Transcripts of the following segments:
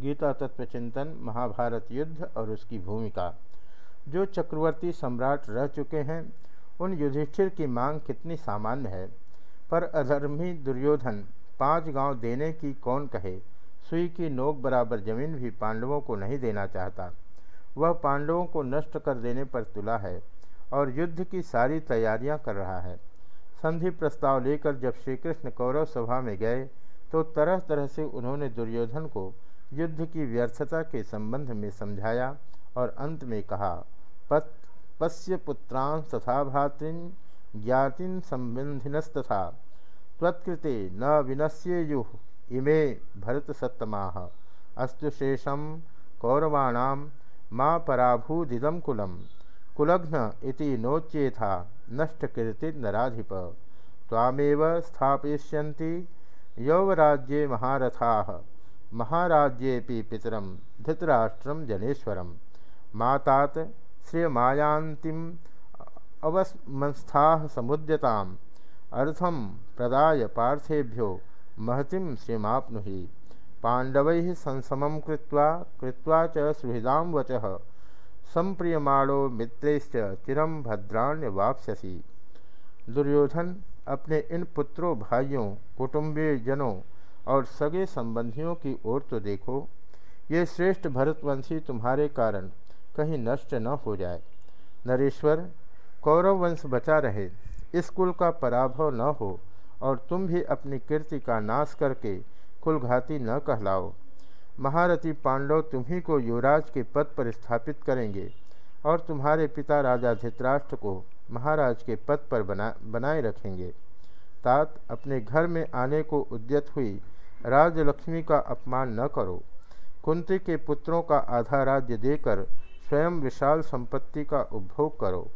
गीता तत्व चिंतन महाभारत युद्ध और उसकी भूमिका। जो चक्रवर्ती सम्राट रह चुके हैं, उन युधिष्ठिर की मांग कितनी सामान्य है? पर अधर्मी दुर्योधन पाँच गाँव देने की कौन कहे? सुई की नोक बराबर ज़मीन भी पांडवों को नहीं देना चाहता। वह पांडवों को नष्ट कर देने पर तुला है और युद्ध की सारी तैयारियाँ कर रहा है। संधि प्रस्ताव लेकर जब श्री कृष्ण कौरव सभा में गए तो तरह तरह से उन्होंने दुर्योधन को युद्ध की व्यर्थता के संबंध में समझाया और अंत में कहा, पत पश्य पुत्रां तथा भातृन ज्ञातिन संबंधिनस्तथा त्वत्कृते न विनश्येयु इमे भरत सत्तमा अस्तु शेषम कौरवाणाम माँ पराभूदिदम कुलम कुलघ्न इति नोच्येथा, नष्टकीर्ति नराधिप। तामेव स्थापयिष्यन्ति यौवराज्ये महारथा। महाराज्येपि पितरम धृतराष्ट्रम जनेश्वरम मातात श्रियमायांतिम अवस्मंस्था समुद्यताम। अर्थम प्रदाय पार्थेभ्यो महतिम श्रीमाप्नुहि। पांडव संसम कृत्वा कृत्वा च सुहृदा वच। संप्रियमाणो मित्रैश्च चिरम भद्राण्य वापस्यसी। दुर्योधन अपने इन पुत्रों, भाइयों कुटुंबीय जनों और सगे संबंधियों की ओर तो देखो। ये श्रेष्ठ भरतवंशी तुम्हारे कारण कहीं नष्ट न हो जाए। नरेश्वर, कौरव वंश बचा रहे। इस कुल का पराभव न हो और तुम भी अपनी कीर्ति का नाश करके कुलघाती न कहलाओ। महारथी पांडव तुम्ही को युवराज के पद पर स्थापित करेंगे और तुम्हारे पिता राजा धित्राष्ट्र को महाराज के पद पर बना, बनाए रखेंगे। तात अपने घर में आने को उद्यत हुई राजलक्ष्मी का अपमान न करो। कुंती के पुत्रों का आधा राज्य देकर स्वयं विशाल संपत्ति का उपभोग करो।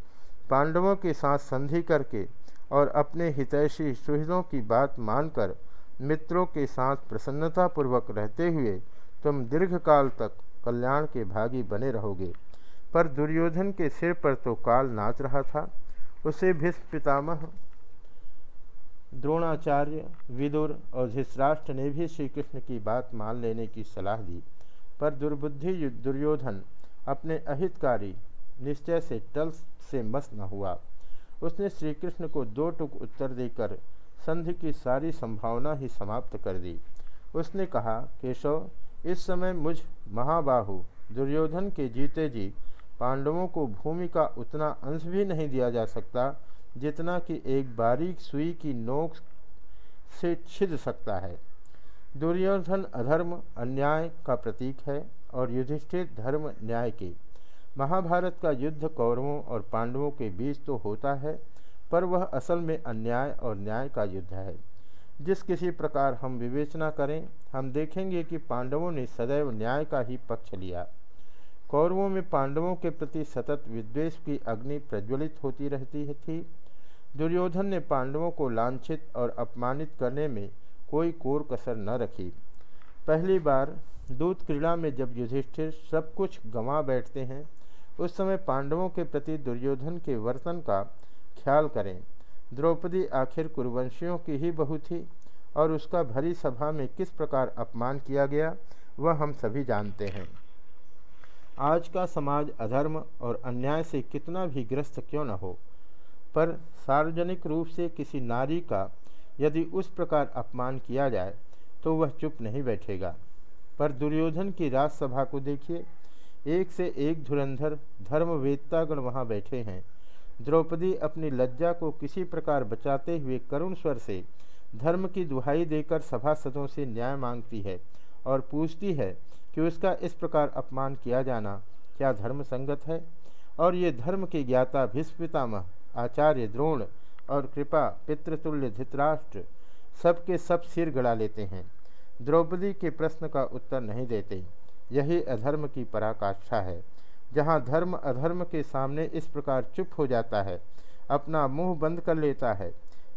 पांडवों के साथ संधि करके और अपने हितैषी सुहृदों की बात मानकर मित्रों के साथ प्रसन्नतापूर्वक रहते हुए तुम दीर्घकाल तक कल्याण के भागी बने रहोगे। पर दुर्योधन के सिर पर तो काल नाच रहा था। उसे भीष्म पितामह द्रोणाचार्य, विदुर और धृतराष्ट्र ने भी श्री कृष्ण की बात मान लेने की सलाह दी। पर दुर्बुद्धि दुर्योधन अपने अहितकारी निश्चय से टल से मस न हुआ। उसने श्री कृष्ण को दो टुक उत्तर देकर संधि की सारी संभावना ही समाप्त कर दी। उसने कहा, केशव, इस समय मुझ महाबाहु, दुर्योधन के जीते जी पांडवों को भूमि का उतना अंश भी नहीं दिया जा सकता जितना कि एक बारीक सुई की नोक से छिद सकता है। दुर्योधन अधर्म अन्याय का प्रतीक है और युधिष्ठिर धर्म न्याय के। महाभारत का युद्ध कौरवों और पांडवों के बीच तो होता है, पर वह असल में अन्याय और न्याय का युद्ध है। जिस किसी प्रकार हम विवेचना करें, हम देखेंगे कि पांडवों ने सदैव न्याय का ही पक्ष लिया। कौरवों में पांडवों के प्रति सतत विद्वेष की अग्नि प्रज्वलित होती रहती थी दुर्योधन ने पांडवों को लांछित और अपमानित करने में कोई कोर कसर न रखी। पहली बार दूत क्रीड़ा में जब युधिष्ठिर सब कुछ गंवा बैठते हैं, उस समय पांडवों के प्रति दुर्योधन के वर्तन का ख्याल करें। द्रौपदी आखिर कुरुवंशियों की ही बहू थी और उसका भरी सभा में किस प्रकार अपमान किया गया, वह हम सभी जानते हैं। आज का समाज अधर्म और अन्याय से कितना भी ग्रस्त क्यों न हो। पर सार्वजनिक रूप से किसी नारी का यदि उस प्रकार अपमान किया जाए तो वह चुप नहीं बैठेगा। पर दुर्योधन की राजसभा को देखिए। एक से एक धुरंधर धर्मवेत्तागण वहाँ बैठे हैं। द्रौपदी अपनी लज्जा को किसी प्रकार बचाते हुए करुण स्वर से धर्म की दुहाई देकर सभासदों से न्याय मांगती है और पूछती है कि उसका इस प्रकार अपमान किया जाना क्या धर्म संगत है? और ये धर्म के ज्ञाता भीष्पितामह आचार्य द्रोण और कृपा पितृतुल्य धृतराष्ट्र सबके सब सिर गड़ा लेते हैं। द्रौपदी के प्रश्न का उत्तर नहीं देते। यही अधर्म की पराकाष्ठा है। जहाँ धर्म अधर्म के सामने इस प्रकार चुप हो जाता है, अपना मुँह बंद कर लेता है,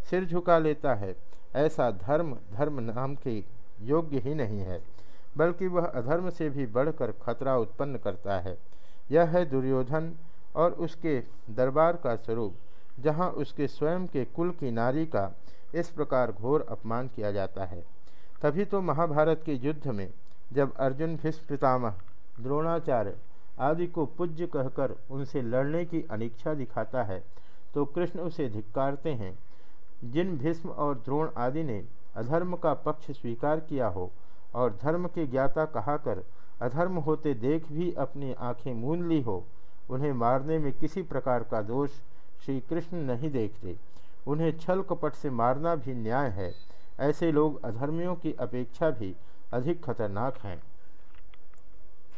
सिर झुका लेता है, ऐसा धर्म धर्म नाम के योग्य ही नहीं है, बल्कि वह अधर्म से भी बढ़कर खतरा उत्पन्न करता है। यह है दुर्योधन और उसके दरबार का स्वरूप, जहाँ उसके स्वयं के कुल की नारी का इस प्रकार घोर अपमान किया जाता है। तभी तो महाभारत के युद्ध में, जब अर्जुन भीष्म पितामह द्रोणाचार्य आदि को पूज्य कहकर उनसे लड़ने की अनिच्छा दिखाता है तो कृष्ण उसे धिक्कारते हैं, जिन भीष्म और द्रोण आदि ने अधर्म का पक्ष स्वीकार किया हो और धर्म के ज्ञाता कहाकर अधर्म होते देख भी अपनी आँखें मूंद ली हो उन्हें मारने में किसी प्रकार का दोष श्री कृष्ण नहीं देखते। उन्हें छल कपट से मारना भी न्याय है। ऐसे लोग अधर्मियों की अपेक्षा भी अधिक खतरनाक हैं।